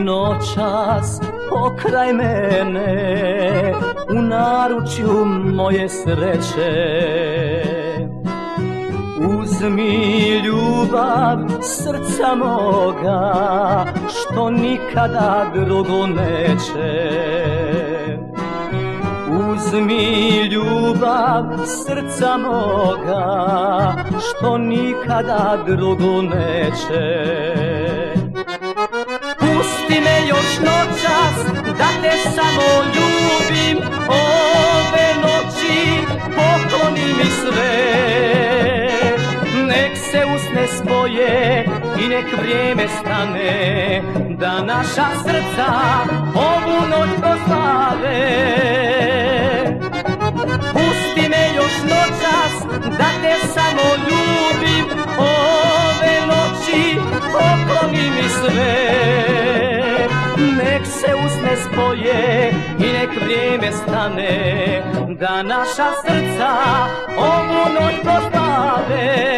Noćas pokraj mene u naručju moje sreće Uzmi ljubav srca moga što nikada drugo neće. Uzmi ljubav srca moga što nikada drugo neće. Pusti me još noćas da te samo ljubim spoje i nek vrijeme stane Da naša srca ovu noć spoje i nek vrijeme stane Da naša srca ovu noć proslave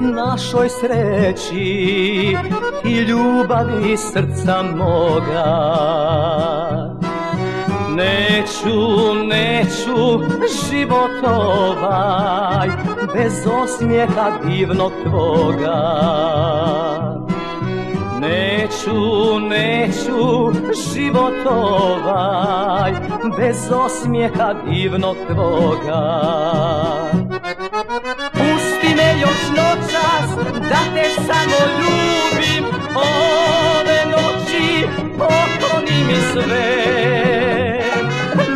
našoj sreći i ljubavi srca moga. Neću, neću život ovaj bez osmijeha divnog tvoga. Neću, neću život ovaj bez osmijeha divnog tvoga da te samo ljubim Ove noći pokloni mi sve.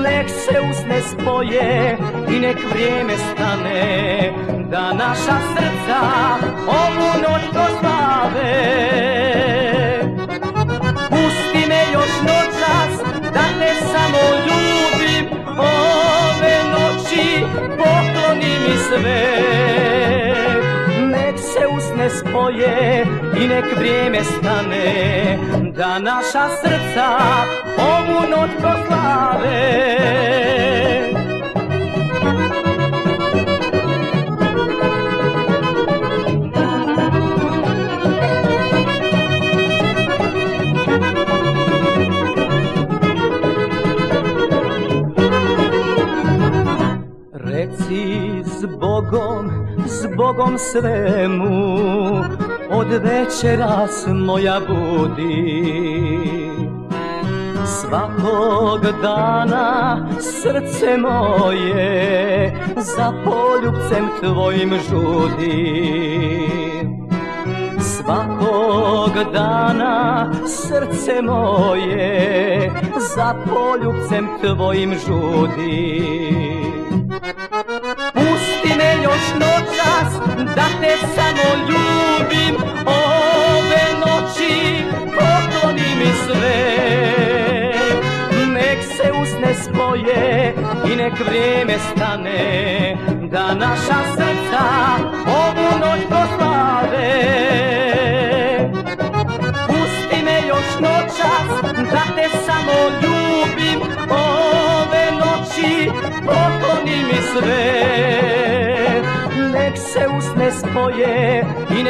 Nek se usne spoje i nek vrijeme stane Da naša srca ovu noć proslave Pusti me još noćas da te samo ljubim Ove noći pokloni mi sve spoje i nek vrijeme stane Da naša srca ovu noć proslave Bogom, s Bogom svemu. Od večeras moja budi. Svakog dana srce moje Za poljubcem tvojim žudi. Svakog dana srce moje Za poljubcem tvojim žudi te samo ljubim Ove noći pokloni mi sve. Nek se usne spoje i nek vrijeme stane Da naša srca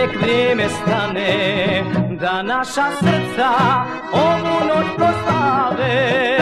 nek vrijeme stane Da naša srca ovu noć proslave